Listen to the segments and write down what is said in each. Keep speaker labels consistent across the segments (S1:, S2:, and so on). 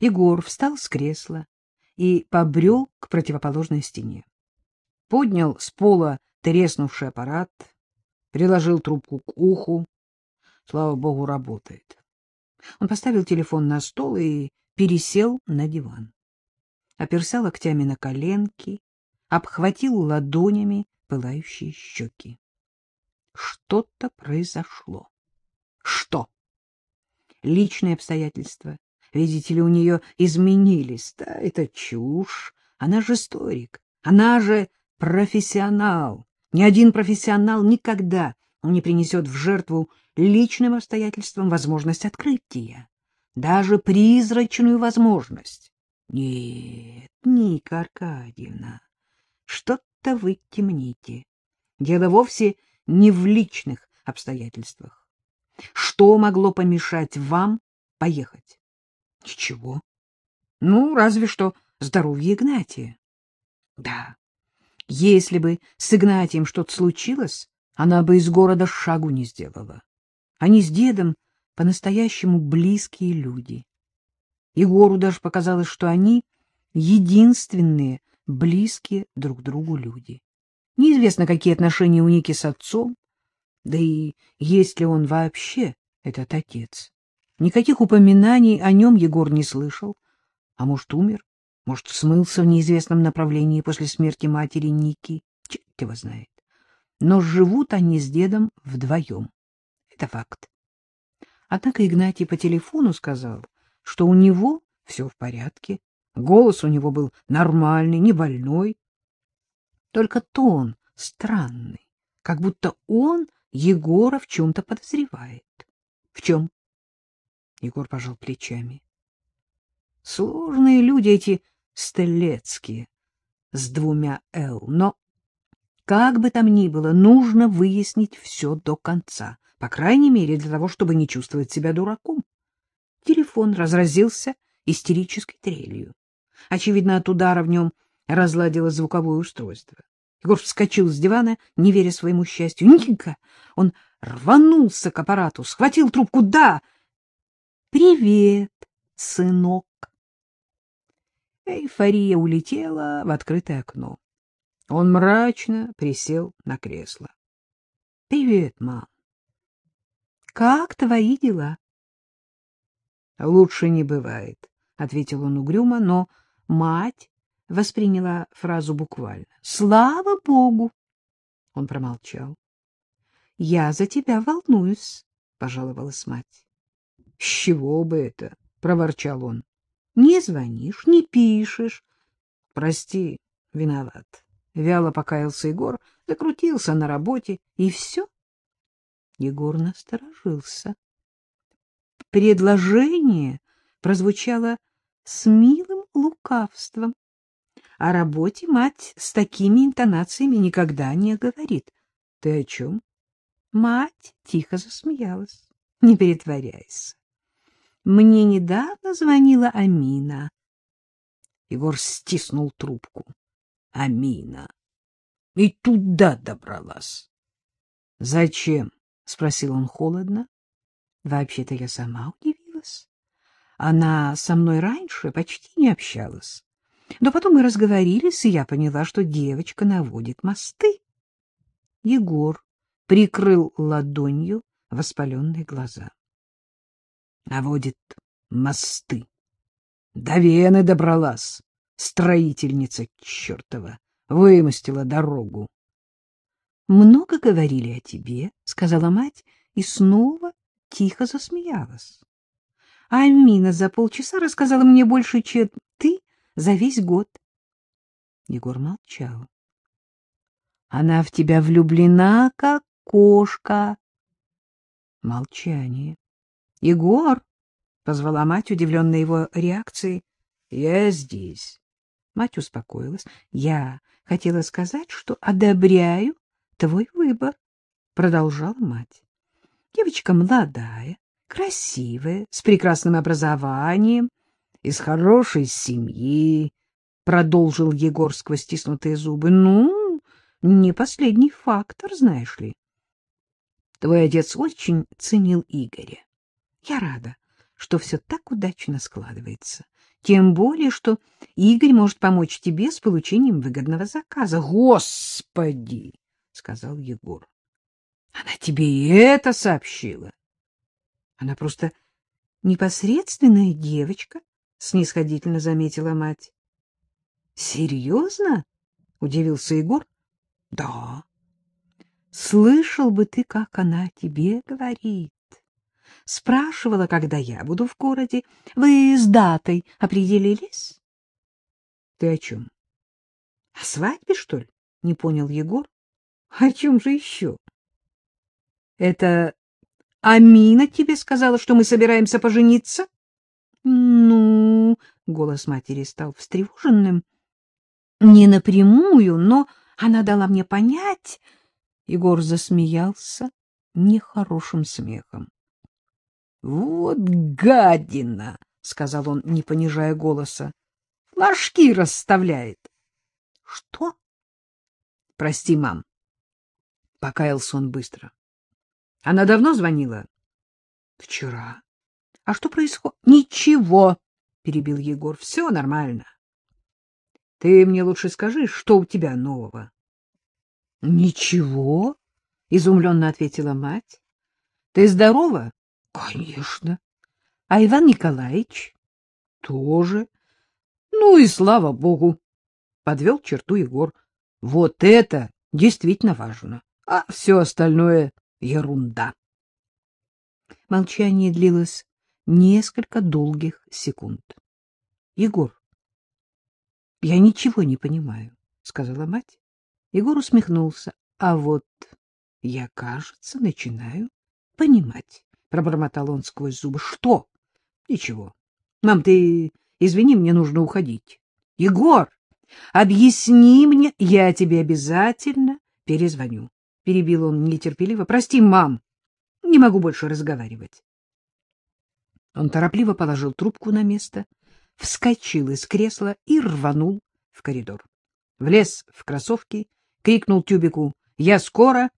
S1: Егор встал с кресла и побрел к противоположной стене. Поднял с пола треснувший аппарат, приложил трубку к уху. Слава богу, работает. Он поставил телефон на стол и пересел на диван. Оперся локтями на коленки, обхватил ладонями пылающие щеки. Что-то произошло. Что? Личные обстоятельства, видите ли, у нее изменились. Да, это чушь. Она же историк. Она же профессионал. Ни один профессионал никогда не принесет в жертву личным обстоятельствам возможность открытия. Даже призрачную возможность. Нет, Ника Аркадьевна, что-то вы темните. Дело вовсе не в личных обстоятельствах. Что могло помешать вам поехать? Ничего. Ну, разве что здоровье Игнатия. Да, если бы с Игнатием что-то случилось, она бы из города шагу не сделала. Они с дедом по-настоящему близкие люди. Егору даже показалось, что они единственные близкие друг другу люди. Неизвестно, какие отношения у Ники с отцом, да и есть ли он вообще, этот отец. Никаких упоминаний о нем Егор не слышал. А может, умер? Может, смылся в неизвестном направлении после смерти матери Ники? Черт его знает. Но живут они с дедом вдвоем. Это факт. Однако Игнатий по телефону сказал, что у него все в порядке. Голос у него был нормальный, не больной. Только тон странный, как будто он Егора в чем-то подозревает. В чем? Егор пожал плечами. Сложные люди эти Стелецкие с двумя «Л», но, как бы там ни было, нужно выяснить все до конца, по крайней мере, для того, чтобы не чувствовать себя дураком. Телефон разразился истерической трелью. Очевидно, от удара в нем разладилось звуковое устройство. Егор вскочил с дивана, не веря своему счастью. «Ника!» Он рванулся к аппарату, схватил трубку. «Да!» «Привет, сынок!» Эйфория улетела в открытое окно. Он мрачно присел на кресло. — Привет, мам. — Как твои дела? — Лучше не бывает, — ответил он угрюмо, но мать восприняла фразу буквально. — Слава богу! Он промолчал. — Я за тебя волнуюсь, — пожаловалась мать. — С чего бы это? — проворчал он. Не звонишь, не пишешь. Прости, виноват. Вяло покаялся Егор, закрутился на работе, и все. Егор насторожился. Предложение прозвучало с милым лукавством. О работе мать с такими интонациями никогда не говорит. — Ты о чем? Мать тихо засмеялась. — Не перетворяйся. Мне недавно звонила Амина. Егор стиснул трубку. Амина. И туда добралась. — Зачем? — спросил он холодно. — Вообще-то я сама удивилась. Она со мной раньше почти не общалась. Но потом мы разговорились, и я поняла, что девочка наводит мосты. Егор прикрыл ладонью воспаленные глаза наводит мосты. До Вены добралась, строительница чертова, вымостила дорогу. — Много говорили о тебе, — сказала мать, и снова тихо засмеялась. — Амина за полчаса рассказала мне больше, чем ты за весь год. Егор молчал. — Она в тебя влюблена, как кошка. Молчание. — Егор! — позвала мать, удивленная его реакцией. — Я здесь. Мать успокоилась. — Я хотела сказать, что одобряю твой выбор, — продолжала мать. — Девочка молодая, красивая, с прекрасным образованием, из хорошей семьи, — продолжил Егор сквозь стиснутые зубы. — Ну, не последний фактор, знаешь ли. Твой отец очень ценил Игоря. Я рада, что все так удачно складывается. Тем более, что Игорь может помочь тебе с получением выгодного заказа. Господи! — сказал Егор. — Она тебе и это сообщила? Она просто непосредственная девочка, — снисходительно заметила мать. — Серьезно? — удивился Егор. — Да. Слышал бы ты, как она тебе говорит. Спрашивала, когда я буду в городе. Вы с датой определились? — Ты о чем? — О свадьбе, что ли? — не понял Егор. — О чем же еще? — Это Амина тебе сказала, что мы собираемся пожениться? — Ну, — голос матери стал встревоженным. — Не напрямую, но она дала мне понять... Егор засмеялся нехорошим смехом. — Вот гадина! — сказал он, не понижая голоса. — Флажки расставляет. — Что? — Прости, мам. Покаялся он быстро. — Она давно звонила? — Вчера. — А что происходит? — Ничего, — перебил Егор. — Все нормально. — Ты мне лучше скажи, что у тебя нового? — Ничего, — изумленно ответила мать. — Ты здорова? — Конечно. — А Иван Николаевич? — Тоже. — Ну и слава богу, — подвел черту Егор. — Вот это действительно важно, а все остальное — ерунда. Молчание длилось несколько долгих секунд. — Егор, я ничего не понимаю, — сказала мать. Егор усмехнулся. — А вот я, кажется, начинаю понимать, — пробормотал он сквозь зубы. — Что? — Ничего. Мам, ты извини, мне нужно уходить. — Егор, объясни мне, я тебе обязательно перезвоню. Перебил он нетерпеливо. — Прости, мам, не могу больше разговаривать. Он торопливо положил трубку на место, вскочил из кресла и рванул в коридор. Влез в кроссовки крикнул Тюбику «Я скоро!»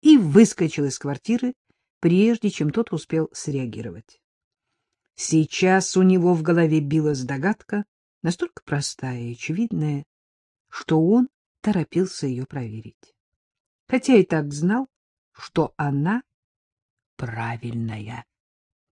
S1: и выскочил из квартиры, прежде чем тот успел среагировать. Сейчас у него в голове билась догадка, настолько простая и очевидная, что он торопился ее проверить. Хотя и так знал, что она правильная.